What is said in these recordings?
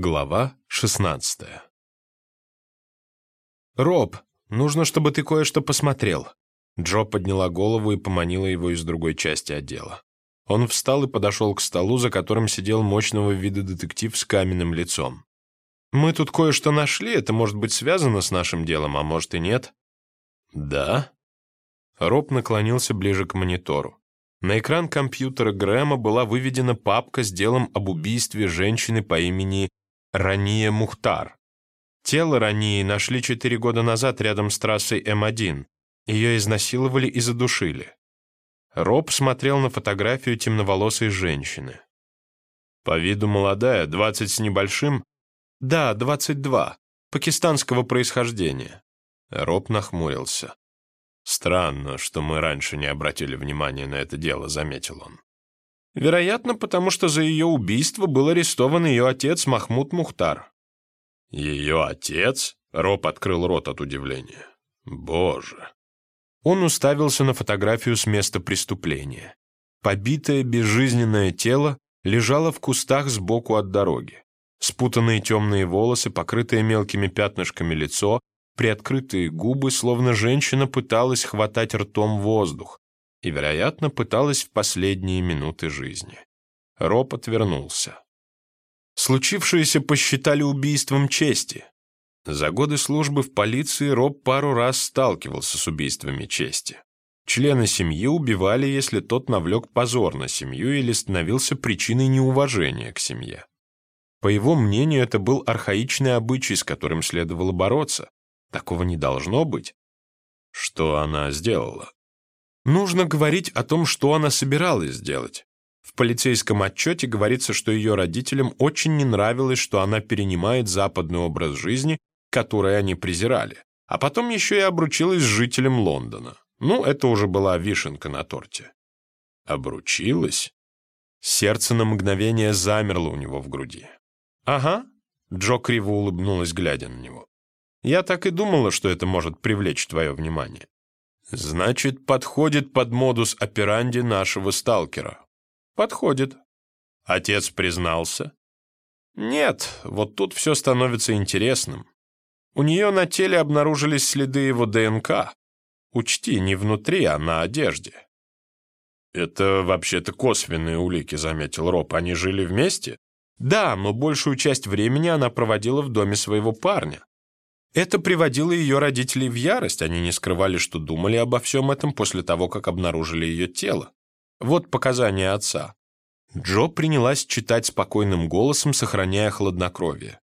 Глава 16 «Роб, нужно, чтобы ты кое-что посмотрел». Джо подняла голову и поманила его из другой части отдела. Он встал и подошел к столу, за которым сидел мощного вида детектив с каменным лицом. «Мы тут кое-что нашли, это может быть связано с нашим делом, а может и нет». «Да?» Роб наклонился ближе к монитору. На экран компьютера Грэма была выведена папка с делом об убийстве женщины по имени Рания Мухтар. Тело Рании нашли четыре года назад рядом с трассой М1. Ее изнасиловали и задушили. Роб смотрел на фотографию темноволосой женщины. По виду молодая, двадцать с небольшим. Да, двадцать два. Пакистанского происхождения. Роб нахмурился. Странно, что мы раньше не обратили внимания на это дело, заметил он. Вероятно, потому что за ее убийство был арестован ее отец Махмуд Мухтар. Ее отец? Роб открыл рот от удивления. Боже. Он уставился на фотографию с места преступления. Побитое безжизненное тело лежало в кустах сбоку от дороги. Спутанные темные волосы, покрытое мелкими пятнышками лицо, приоткрытые губы, словно женщина пыталась хватать ртом воздух, и, вероятно, пыталась в последние минуты жизни. Роб отвернулся. Случившееся посчитали убийством чести. За годы службы в полиции Роб пару раз сталкивался с убийствами чести. Члены семьи убивали, если тот навлек позор на семью или становился причиной неуважения к семье. По его мнению, это был архаичный обычай, с которым следовало бороться. Такого не должно быть. Что она сделала? Нужно говорить о том, что она собиралась сделать. В полицейском отчете говорится, что ее родителям очень не нравилось, что она перенимает западный образ жизни, который они презирали. А потом еще и обручилась с жителем Лондона. Ну, это уже была вишенка на торте. Обручилась? Сердце на мгновение замерло у него в груди. «Ага», — Джо криво улыбнулась, глядя на него. «Я так и думала, что это может привлечь твое внимание. Значит, подходит под модус операнди нашего сталкера. Подходит. Отец признался. Нет, вот тут все становится интересным. У нее на теле обнаружились следы его ДНК. Учти, не внутри, а на одежде. Это вообще-то косвенные улики, заметил Роб. Они жили вместе? Да, но большую часть времени она проводила в доме своего парня. Это приводило ее родителей в ярость, они не скрывали, что думали обо всем этом после того, как обнаружили ее тело. Вот показания отца. Джо принялась читать спокойным голосом, сохраняя хладнокровие.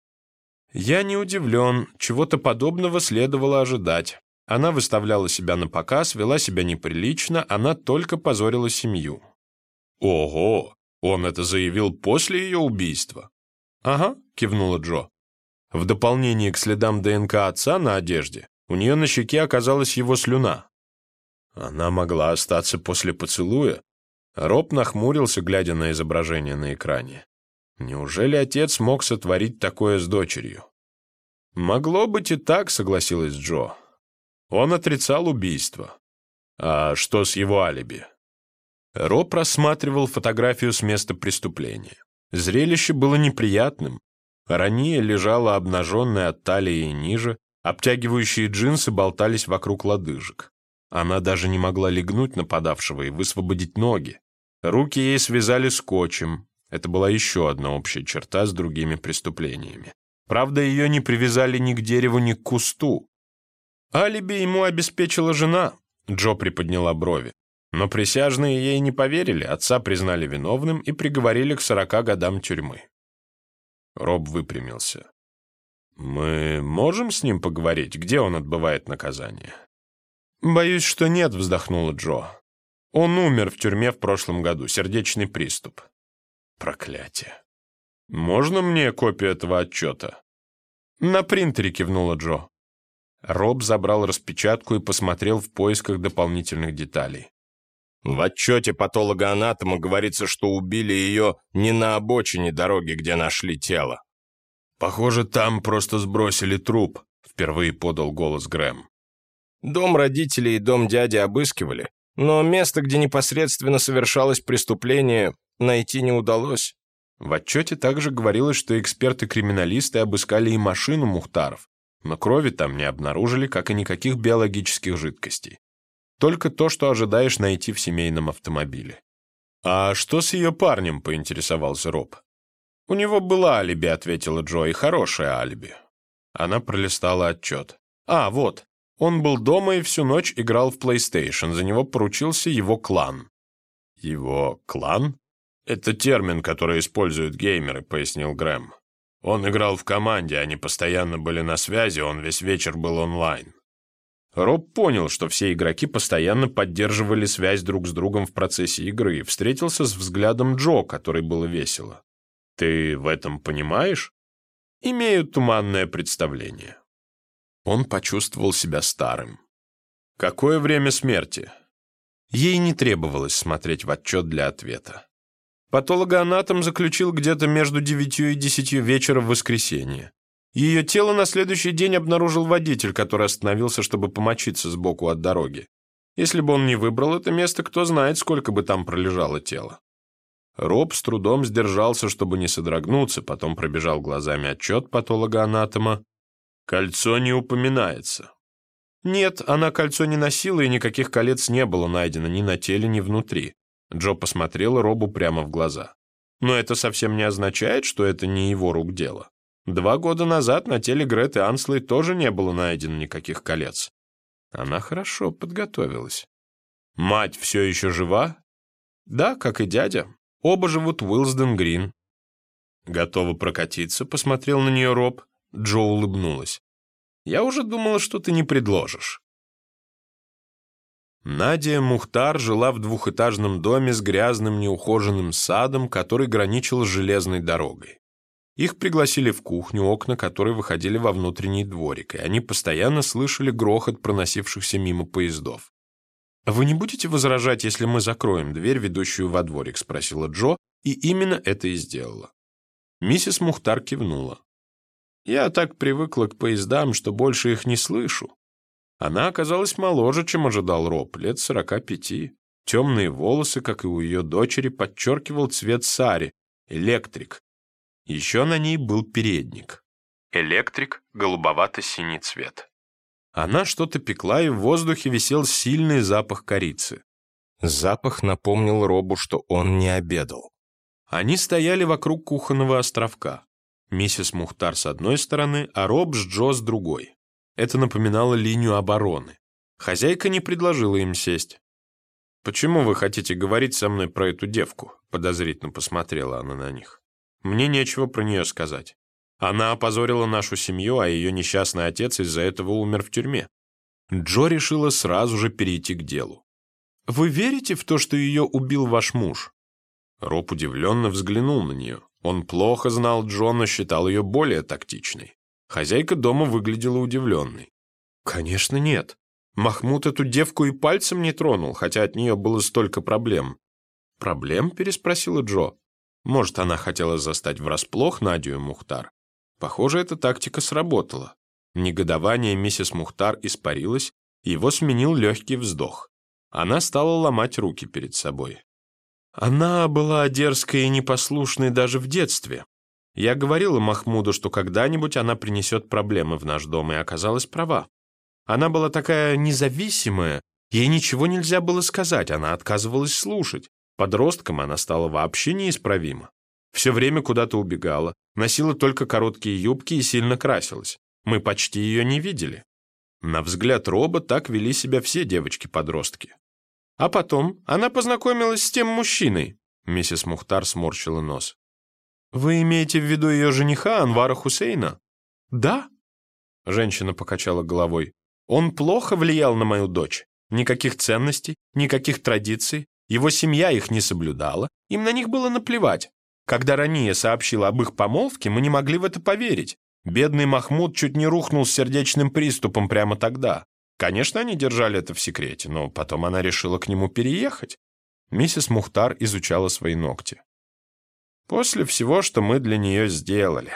«Я не удивлен, чего-то подобного следовало ожидать. Она выставляла себя на показ, вела себя неприлично, она только позорила семью». «Ого! Он это заявил после ее убийства?» «Ага», — кивнула Джо. В дополнение к следам ДНК отца на одежде, у нее на щеке оказалась его слюна. Она могла остаться после поцелуя. Роб нахмурился, глядя на изображение на экране. Неужели отец мог сотворить такое с дочерью? «Могло быть и так», — согласилась Джо. Он отрицал убийство. А что с его алиби? Роб рассматривал фотографию с места преступления. Зрелище было неприятным, Рания лежала обнаженная от талии ниже, обтягивающие джинсы болтались вокруг лодыжек. Она даже не могла легнуть нападавшего и высвободить ноги. Руки ей связали скотчем. Это была еще одна общая черта с другими преступлениями. Правда, ее не привязали ни к дереву, ни к кусту. Алиби ему обеспечила жена, Джо приподняла брови. Но присяжные ей не поверили, отца признали виновным и приговорили к сорока годам тюрьмы. Роб выпрямился. «Мы можем с ним поговорить? Где он отбывает наказание?» «Боюсь, что нет», — вздохнула Джо. «Он умер в тюрьме в прошлом году. Сердечный приступ». «Проклятие! Можно мне копию этого отчета?» «На принтере», — кивнула Джо. Роб забрал распечатку и посмотрел в поисках дополнительных деталей. В отчете патолога-анатома говорится, что убили ее не на обочине дороги, где нашли тело. «Похоже, там просто сбросили труп», — впервые подал голос Грэм. Дом родителей и дом дяди обыскивали, но место, где непосредственно совершалось преступление, найти не удалось. В отчете также говорилось, что эксперты-криминалисты обыскали и машину Мухтаров, но крови там не обнаружили, как и никаких биологических жидкостей. Только то, что ожидаешь найти в семейном автомобиле. «А что с ее парнем?» — поинтересовался Роб. «У него было алиби», — ответила Джо, — «и хорошее алиби». Она пролистала отчет. «А, вот. Он был дома и всю ночь играл в PlayStation. За него поручился его клан». «Его клан?» «Это термин, который используют геймеры», — пояснил Грэм. «Он играл в команде, они постоянно были на связи, он весь вечер был онлайн». Роб понял, что все игроки постоянно поддерживали связь друг с другом в процессе игры, и встретился с взглядом Джо, который было весело. «Ты в этом понимаешь?» «Имею туманное представление». Он почувствовал себя старым. «Какое время смерти?» Ей не требовалось смотреть в отчет для ответа. Патологоанатом заключил где-то между девятью и десятью вечера в воскресенье. Ее тело на следующий день обнаружил водитель, который остановился, чтобы помочиться сбоку от дороги. Если бы он не выбрал это место, кто знает, сколько бы там пролежало тело. Роб с трудом сдержался, чтобы не содрогнуться, потом пробежал глазами отчет патолога-анатома. Кольцо не упоминается. Нет, она кольцо не носила, и никаких колец не было найдено ни на теле, ни внутри. Джо посмотрела Робу прямо в глаза. Но это совсем не означает, что это не его рук дело. Два года назад на теле Греты Анслей тоже не было найдено никаких колец. Она хорошо подготовилась. Мать все еще жива? Да, как и дядя. Оба живут в Уилсден-Грин. Готова прокатиться, посмотрел на нее Роб. Джо улыбнулась. Я уже думала, что ты не предложишь. Надя Мухтар жила в двухэтажном доме с грязным неухоженным садом, который граничил с железной дорогой. Их пригласили в кухню, окна которой выходили во внутренний дворик, и они постоянно слышали грохот проносившихся мимо поездов. «Вы не будете возражать, если мы закроем дверь, ведущую во дворик?» — спросила Джо, и именно это и сделала. Миссис Мухтар кивнула. «Я так привыкла к поездам, что больше их не слышу». Она оказалась моложе, чем ожидал Роб, лет сорока пяти. Темные волосы, как и у ее дочери, подчеркивал цвет сари, электрик, еще на ней был передник. Электрик, голубовато-синий цвет. Она что-то пекла, и в воздухе висел сильный запах корицы. Запах напомнил Робу, что он не обедал. Они стояли вокруг кухонного островка. Миссис Мухтар с одной стороны, а Роб с Джо с другой. Это напоминало линию обороны. Хозяйка не предложила им сесть. «Почему вы хотите говорить со мной про эту девку?» Подозрительно посмотрела она на них. Мне нечего про нее сказать. Она опозорила нашу семью, а ее несчастный отец из-за этого умер в тюрьме. Джо решила сразу же перейти к делу. «Вы верите в то, что ее убил ваш муж?» Роб удивленно взглянул на нее. Он плохо знал Джона, считал ее более тактичной. Хозяйка дома выглядела удивленной. «Конечно нет. Махмуд эту девку и пальцем не тронул, хотя от нее было столько проблем». «Проблем?» – переспросила Джо. Может, она хотела застать врасплох Надю и Мухтар? Похоже, эта тактика сработала. Негодование миссис Мухтар испарилось, его сменил легкий вздох. Она стала ломать руки перед собой. Она была дерзкой и непослушной даже в детстве. Я говорила Махмуду, что когда-нибудь она принесет проблемы в наш дом, и оказалась права. Она была такая независимая, ей ничего нельзя было сказать, она отказывалась слушать. Подростком она стала вообще неисправима. Все время куда-то убегала, носила только короткие юбки и сильно красилась. Мы почти ее не видели. На взгляд Роба так вели себя все девочки-подростки. А потом она познакомилась с тем мужчиной. Миссис Мухтар сморщила нос. «Вы имеете в виду ее жениха Анвара Хусейна?» «Да». Женщина покачала головой. «Он плохо влиял на мою дочь. Никаких ценностей, никаких традиций, его семья их не соблюдала, им на них было наплевать. Когда Рания сообщила об их помолвке, мы не могли в это поверить. Бедный Махмуд чуть не рухнул с сердечным приступом прямо тогда. Конечно, они держали это в секрете, но потом она решила к нему переехать. Миссис Мухтар изучала свои ногти. После всего, что мы для нее сделали.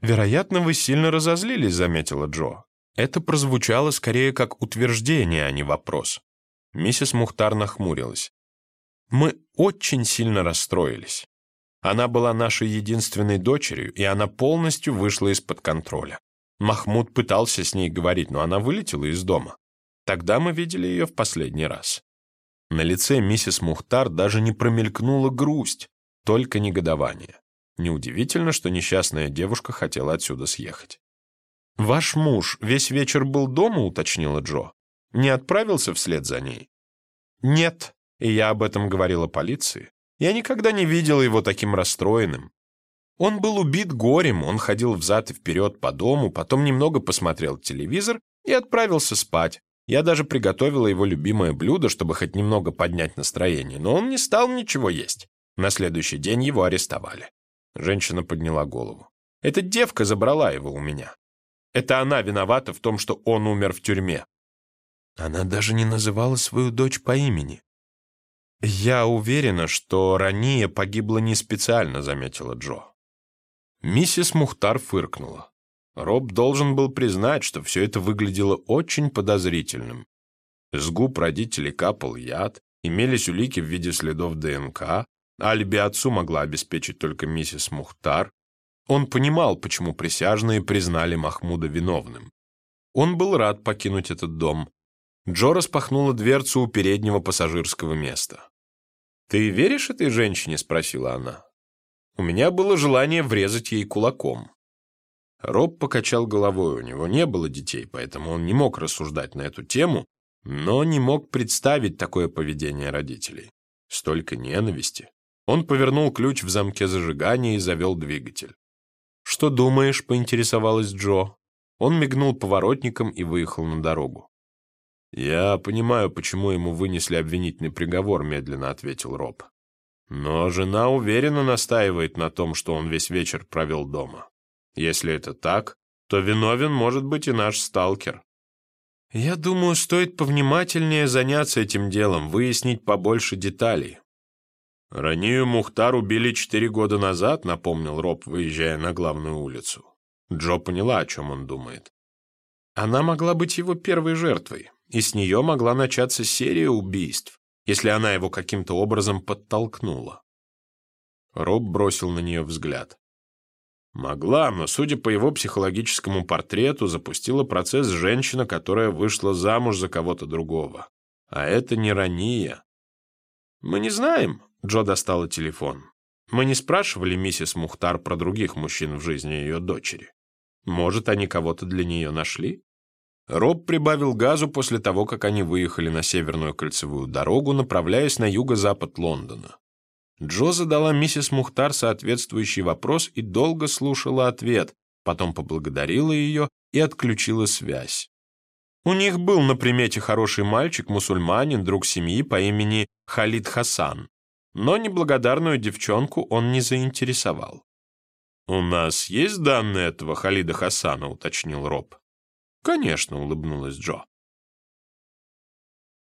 «Вероятно, вы сильно разозлились», — заметила Джо. Это прозвучало скорее как утверждение, а не вопрос. Миссис Мухтар нахмурилась. «Мы очень сильно расстроились. Она была нашей единственной дочерью, и она полностью вышла из-под контроля. Махмуд пытался с ней говорить, но она вылетела из дома. Тогда мы видели ее в последний раз. На лице миссис Мухтар даже не промелькнула грусть, только негодование. Неудивительно, что несчастная девушка хотела отсюда съехать. «Ваш муж весь вечер был дома?» — уточнила Джо. «Не отправился вслед за ней?» «Нет», и я об этом говорила полиции. Я никогда не видела его таким расстроенным. Он был убит горем, он ходил взад и вперед по дому, потом немного посмотрел телевизор и отправился спать. Я даже приготовила его любимое блюдо, чтобы хоть немного поднять настроение, но он не стал ничего есть. На следующий день его арестовали. Женщина подняла голову. Эта девка забрала его у меня. Это она виновата в том, что он умер в тюрьме. Она даже не называла свою дочь по имени. «Я уверена, что Рания погибла не специально», — заметила Джо. Миссис Мухтар фыркнула. Роб должен был признать, что все это выглядело очень подозрительным. С губ родителей капал яд, имелись улики в виде следов ДНК, алиби отцу могла обеспечить только миссис Мухтар. Он понимал, почему присяжные признали Махмуда виновным. Он был рад покинуть этот дом. Джо распахнула дверцу у переднего пассажирского места. «Ты веришь этой женщине?» — спросила она. У меня было желание врезать ей кулаком. Роб покачал головой, у него не было детей, поэтому он не мог рассуждать на эту тему, но не мог представить такое поведение родителей. Столько ненависти. Он повернул ключ в замке зажигания и завел двигатель. «Что думаешь?» — поинтересовалась Джо. Он мигнул поворотником и выехал на дорогу. «Я понимаю, почему ему вынесли обвинительный приговор», — медленно ответил Роб. «Но жена уверенно настаивает на том, что он весь вечер провел дома. Если это так, то виновен может быть и наш сталкер». «Я думаю, стоит повнимательнее заняться этим делом, выяснить побольше деталей». «Ранию Мухтар убили четыре года назад», — напомнил Роб, выезжая на главную улицу. Джо поняла, о чем он думает. Она могла быть его первой жертвой и с нее могла начаться серия убийств, если она его каким-то образом подтолкнула. Роб бросил на нее взгляд. Могла, но, судя по его психологическому портрету, запустила процесс женщина, которая вышла замуж за кого-то другого. А это не Рания. «Мы не знаем», — Джо достала телефон. «Мы не спрашивали миссис Мухтар про других мужчин в жизни ее дочери. Может, они кого-то для нее нашли?» Роб прибавил газу после того, как они выехали на Северную кольцевую дорогу, направляясь на юго-запад Лондона. Джо задала миссис Мухтар соответствующий вопрос и долго слушала ответ, потом поблагодарила ее и отключила связь. У них был на примете хороший мальчик, мусульманин, друг семьи по имени Халид Хасан, но неблагодарную девчонку он не заинтересовал. «У нас есть данные этого Халида Хасана?» — уточнил Роб. «Конечно», — улыбнулась Джо.